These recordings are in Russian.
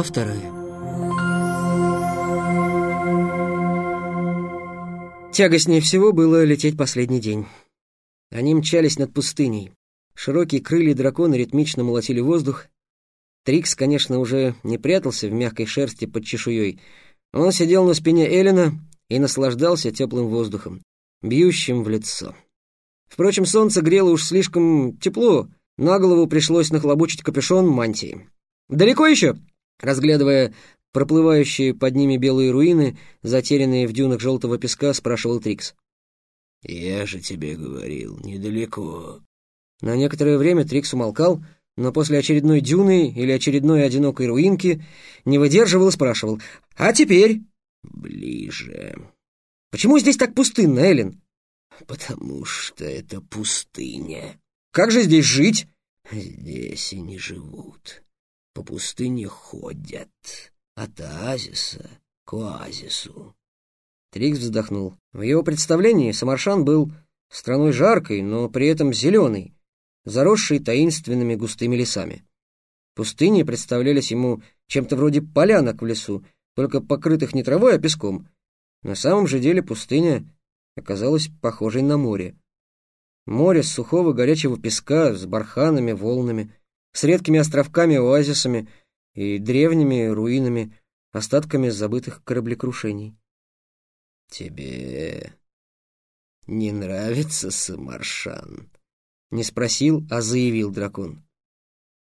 Глава вторая. Тягостнее всего было лететь последний день. Они мчались над пустыней. Широкие крылья дракона ритмично молотили воздух. Трикс, конечно, уже не прятался в мягкой шерсти под чешуей. Он сидел на спине Эллина и наслаждался теплым воздухом, бьющим в лицо. Впрочем, солнце грело уж слишком тепло, на голову пришлось нахлобучить капюшон мантии. «Далеко еще?» Разглядывая проплывающие под ними белые руины, затерянные в дюнах желтого песка, спрашивал Трикс. «Я же тебе говорил, недалеко». На некоторое время Трикс умолкал, но после очередной дюны или очередной одинокой руинки не выдерживал и спрашивал. «А теперь?» «Ближе». «Почему здесь так пустынно, Эллен?» «Потому что это пустыня». «Как же здесь жить?» «Здесь и не живут. По пустыне ходят. От оазиса к оазису». Трикс вздохнул. В его представлении Самаршан был страной жаркой, но при этом зеленой, заросшей таинственными густыми лесами. Пустыни представлялись ему чем-то вроде полянок в лесу, только покрытых не травой, а песком. На самом же деле пустыня оказалась похожей на море. Море с сухого горячего песка, с барханами, волнами, с редкими островками-оазисами и древними руинами, остатками забытых кораблекрушений. «Тебе не нравится Самаршан?» Не спросил, а заявил дракон.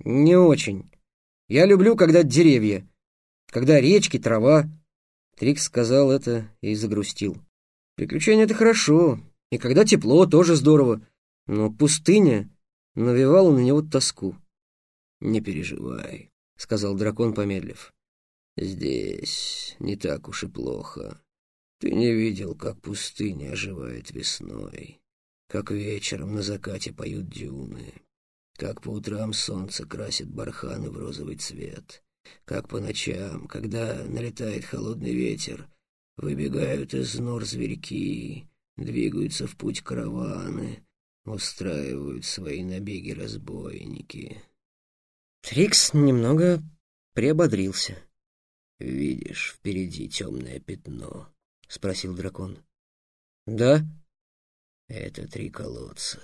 «Не очень. Я люблю, когда деревья, когда речки, трава». Трикс сказал это и загрустил. «Приключения — это хорошо, и когда тепло, тоже здорово, но пустыня навевала на него тоску». «Не переживай», — сказал дракон, помедлив. «Здесь не так уж и плохо. Ты не видел, как пустыня оживает весной, как вечером на закате поют дюны, как по утрам солнце красит барханы в розовый цвет, как по ночам, когда налетает холодный ветер, выбегают из нор зверьки, двигаются в путь караваны, устраивают свои набеги разбойники». Трикс немного приободрился. «Видишь впереди темное пятно?» — спросил дракон. «Да?» «Это три колодца.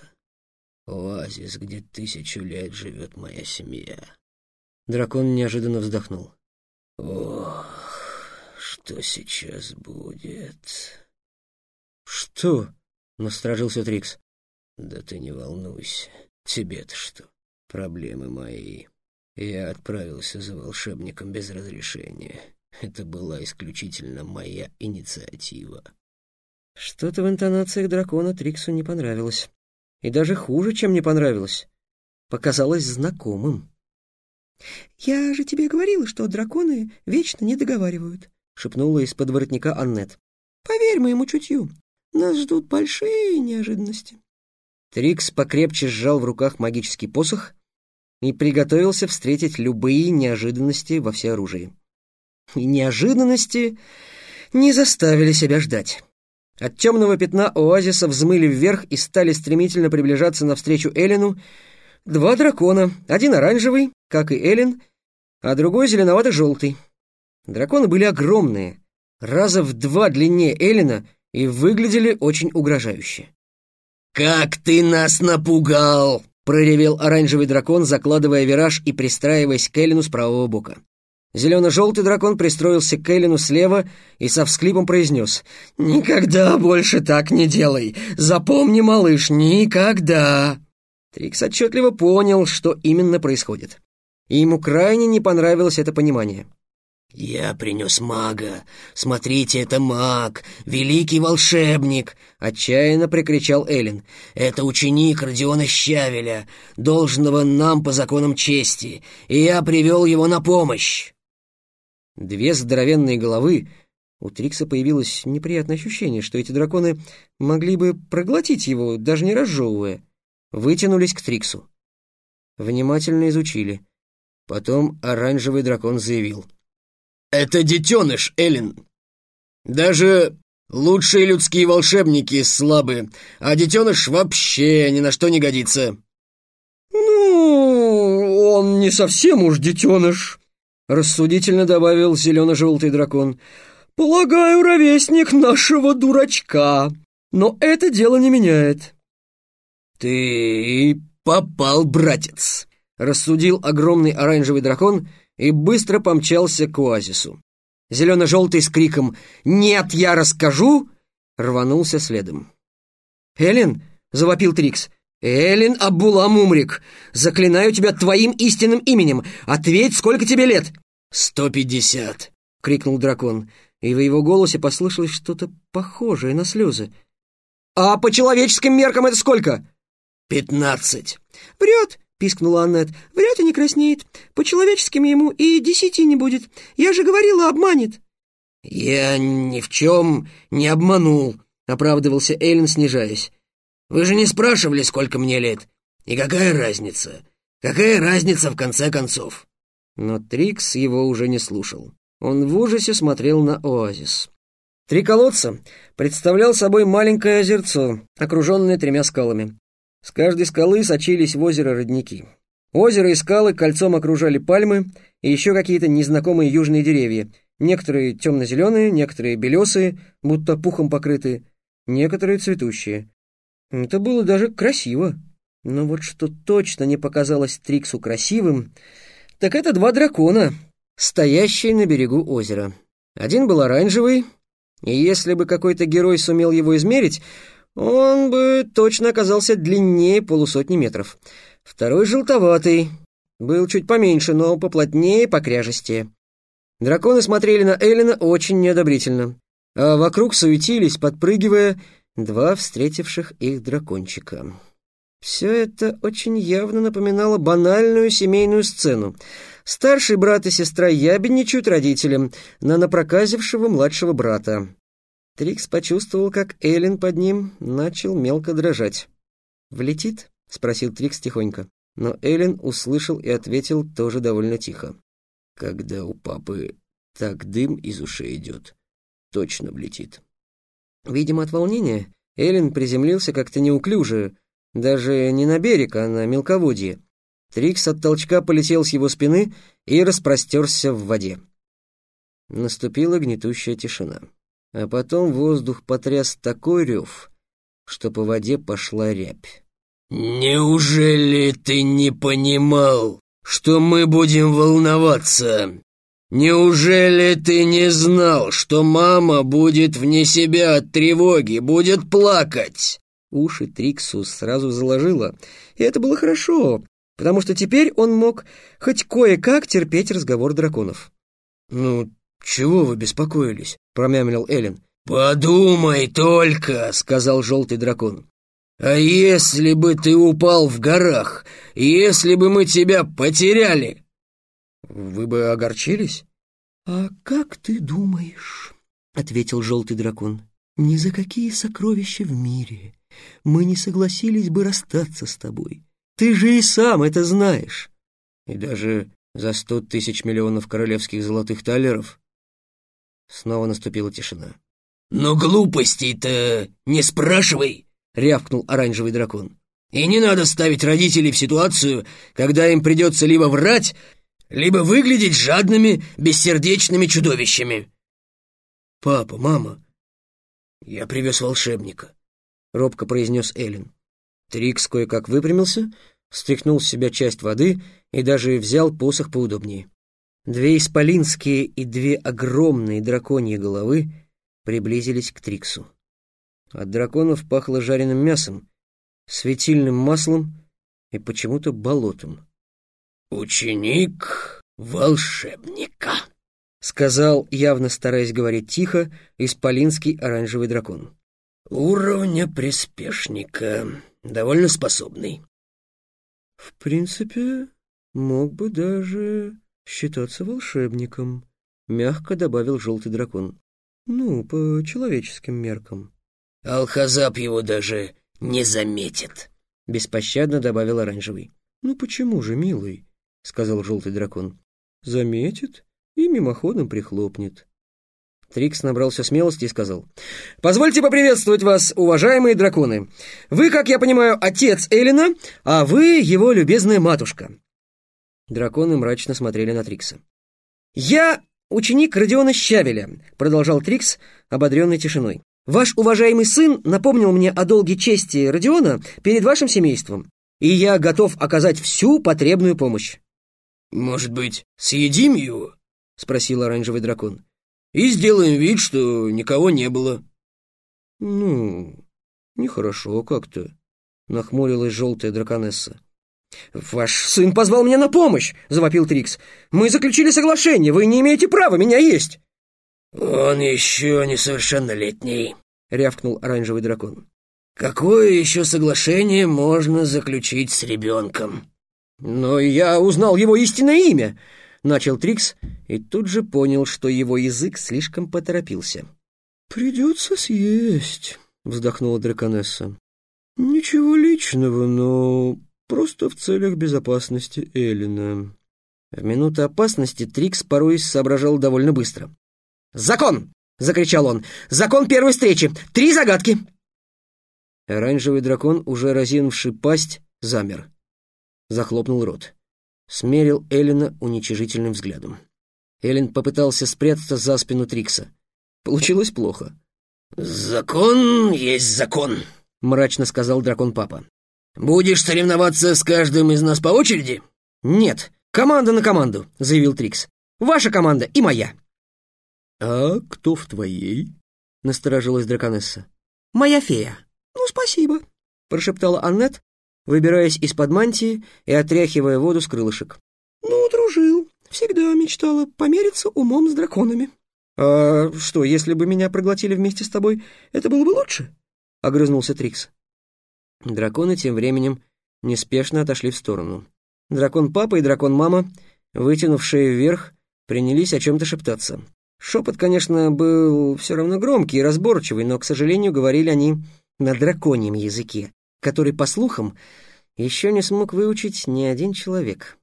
Оазис, где тысячу лет живет моя семья». Дракон неожиданно вздохнул. «Ох, что сейчас будет?» «Что?» — насторожился Трикс. «Да ты не волнуйся. Тебе-то что? Проблемы мои. Я отправился за волшебником без разрешения. Это была исключительно моя инициатива. Что-то в интонациях дракона Триксу не понравилось. И даже хуже, чем не понравилось. Показалось знакомым. «Я же тебе говорила, что драконы вечно не договаривают», — шепнула из-под воротника Аннет. «Поверь моему чутью, нас ждут большие неожиданности». Трикс покрепче сжал в руках магический посох и приготовился встретить любые неожиданности во всеоружии и неожиданности не заставили себя ждать. От темного пятна оазиса взмыли вверх и стали стремительно приближаться навстречу Эллину два дракона, один оранжевый, как и Эллен, а другой зеленовато-желтый. Драконы были огромные, раза в два длиннее Эллина и выглядели очень угрожающе. «Как ты нас напугал!» — проревел оранжевый дракон, закладывая вираж и пристраиваясь к Эллину с правого бока. Зелено-желтый дракон пристроился к Эллину слева и со всклипом произнес «Никогда больше так не делай! Запомни, малыш, никогда!» Трикс отчетливо понял, что именно происходит. И ему крайне не понравилось это понимание. «Я принес мага! Смотрите, это маг! Великий волшебник!» — отчаянно прикричал Эллен. «Это ученик Родиона Щавеля, должного нам по законам чести, и я привел его на помощь!» Две здоровенные головы. У Трикса появилось неприятное ощущение, что эти драконы могли бы проглотить его, даже не разжевывая. Вытянулись к Триксу. Внимательно изучили. Потом оранжевый дракон заявил. «Это детеныш, Эллен. Даже лучшие людские волшебники слабы, а детеныш вообще ни на что не годится». «Ну, он не совсем уж детеныш», рассудительно добавил зелено-желтый дракон. «Полагаю, ровесник нашего дурачка, но это дело не меняет». «Ты попал, братец!» — рассудил огромный оранжевый дракон и быстро помчался к оазису. Зелено-желтый с криком «Нет, я расскажу!» рванулся следом. «Эллен!» — завопил Трикс. «Эллен Абула Мумрик, заклинаю тебя твоим истинным именем. Ответь, сколько тебе лет?» «Сто пятьдесят!» — крикнул дракон, и в его голосе послышалось что-то похожее на слезы. «А по человеческим меркам это сколько?» «Пятнадцать!» «Врет!» — пискнула Аннет. «Врет и не краснеет. По человеческим ему и десяти не будет. Я же говорила, обманет!» «Я ни в чем не обманул», — оправдывался Эллен, снижаясь. «Вы же не спрашивали, сколько мне лет. И какая разница? Какая разница в конце концов?» Но Трикс его уже не слушал. Он в ужасе смотрел на оазис. Три колодца представлял собой маленькое озерцо, окруженное тремя скалами. С каждой скалы сочились в озеро родники. Озеро и скалы кольцом окружали пальмы и еще какие-то незнакомые южные деревья, Некоторые темно-зеленые, некоторые белесые, будто пухом покрытые, некоторые цветущие. Это было даже красиво. Но вот что точно не показалось Триксу красивым, так это два дракона, стоящие на берегу озера. Один был оранжевый, и если бы какой-то герой сумел его измерить, он бы точно оказался длиннее полусотни метров. Второй желтоватый, был чуть поменьше, но поплотнее, покряжестее. Драконы смотрели на Эллина очень неодобрительно, а вокруг суетились, подпрыгивая, два встретивших их дракончика. Все это очень явно напоминало банальную семейную сцену. Старший брат и сестра ябедничают родителям на напроказившего младшего брата. Трикс почувствовал, как Эллен под ним начал мелко дрожать. «Влетит?» — спросил Трикс тихонько. Но Эллен услышал и ответил тоже довольно тихо. Когда у папы так дым из ушей идет, точно влетит. Видимо, от волнения Эллен приземлился как-то неуклюже, даже не на берег, а на мелководье. Трикс от толчка полетел с его спины и распростерся в воде. Наступила гнетущая тишина. А потом воздух потряс такой рев, что по воде пошла рябь. «Неужели ты не понимал, что мы будем волноваться. Неужели ты не знал, что мама будет вне себя от тревоги, будет плакать?» Уши Триксу сразу заложило, и это было хорошо, потому что теперь он мог хоть кое-как терпеть разговор драконов. «Ну, чего вы беспокоились?» — промямлил Эллен. «Подумай только!» — сказал желтый дракон. «А если бы ты упал в горах? Если бы мы тебя потеряли?» «Вы бы огорчились?» «А как ты думаешь?» — ответил желтый дракон. «Ни за какие сокровища в мире мы не согласились бы расстаться с тобой. Ты же и сам это знаешь». «И даже за сто тысяч миллионов королевских золотых талеров?» Снова наступила тишина. «Но глупостей-то не спрашивай!» — рявкнул оранжевый дракон. «И не надо ставить родителей в ситуацию, когда им придется либо врать, либо выглядеть жадными, бессердечными чудовищами». «Папа, мама, я привез волшебника», — робко произнес Эллен. Трикс кое-как выпрямился, стряхнул с себя часть воды и даже взял посох поудобнее. Две исполинские и две огромные драконьи головы приблизились к Триксу. От драконов пахло жареным мясом, светильным маслом и почему-то болотом. «Ученик волшебника», — сказал, явно стараясь говорить тихо, исполинский оранжевый дракон. «Уровня приспешника, довольно способный». «В принципе, мог бы даже считаться волшебником», — мягко добавил желтый дракон. «Ну, по человеческим меркам». Алхазап его даже не заметит», — беспощадно добавил оранжевый. «Ну почему же, милый?» — сказал желтый дракон. «Заметит и мимоходом прихлопнет». Трикс набрался смелости и сказал. «Позвольте поприветствовать вас, уважаемые драконы. Вы, как я понимаю, отец Эллина, а вы его любезная матушка». Драконы мрачно смотрели на Трикса. «Я ученик Родиона Щавеля», — продолжал Трикс, ободренный тишиной. «Ваш уважаемый сын напомнил мне о долге чести Родиона перед вашим семейством, и я готов оказать всю потребную помощь». «Может быть, съедим его?» — спросил оранжевый дракон. «И сделаем вид, что никого не было». «Ну, нехорошо как-то», — нахмурилась желтая драконесса. «Ваш сын позвал меня на помощь!» — завопил Трикс. «Мы заключили соглашение, вы не имеете права меня есть!» «Он еще несовершеннолетний», — рявкнул оранжевый дракон. «Какое еще соглашение можно заключить с ребенком?» «Но я узнал его истинное имя!» — начал Трикс и тут же понял, что его язык слишком поторопился. «Придется съесть», — вздохнула драконесса. «Ничего личного, но Просто в целях безопасности Эллина. В минуты опасности Трикс порой соображал довольно быстро. «Закон!» — закричал он. «Закон первой встречи! Три загадки!» Оранжевый дракон, уже разинувший пасть, замер. Захлопнул рот. Смерил Эллина уничижительным взглядом. Эллен попытался спрятаться за спину Трикса. Получилось плохо. «Закон есть закон», — мрачно сказал дракон-папа. «Будешь соревноваться с каждым из нас по очереди?» «Нет, команда на команду», — заявил Трикс. «Ваша команда и моя». «А кто в твоей?» — насторожилась драконесса. «Моя фея». «Ну, спасибо», — прошептала Аннет, выбираясь из-под мантии и отряхивая воду с крылышек. «Ну, дружил. Всегда мечтала помериться умом с драконами». «А что, если бы меня проглотили вместе с тобой, это было бы лучше?» — огрызнулся Трикс. Драконы тем временем неспешно отошли в сторону. Дракон-папа и дракон-мама, вытянувшие вверх, принялись о чем-то шептаться. Шепот, конечно, был все равно громкий и разборчивый, но, к сожалению, говорили они на драконьем языке, который, по слухам, еще не смог выучить ни один человек.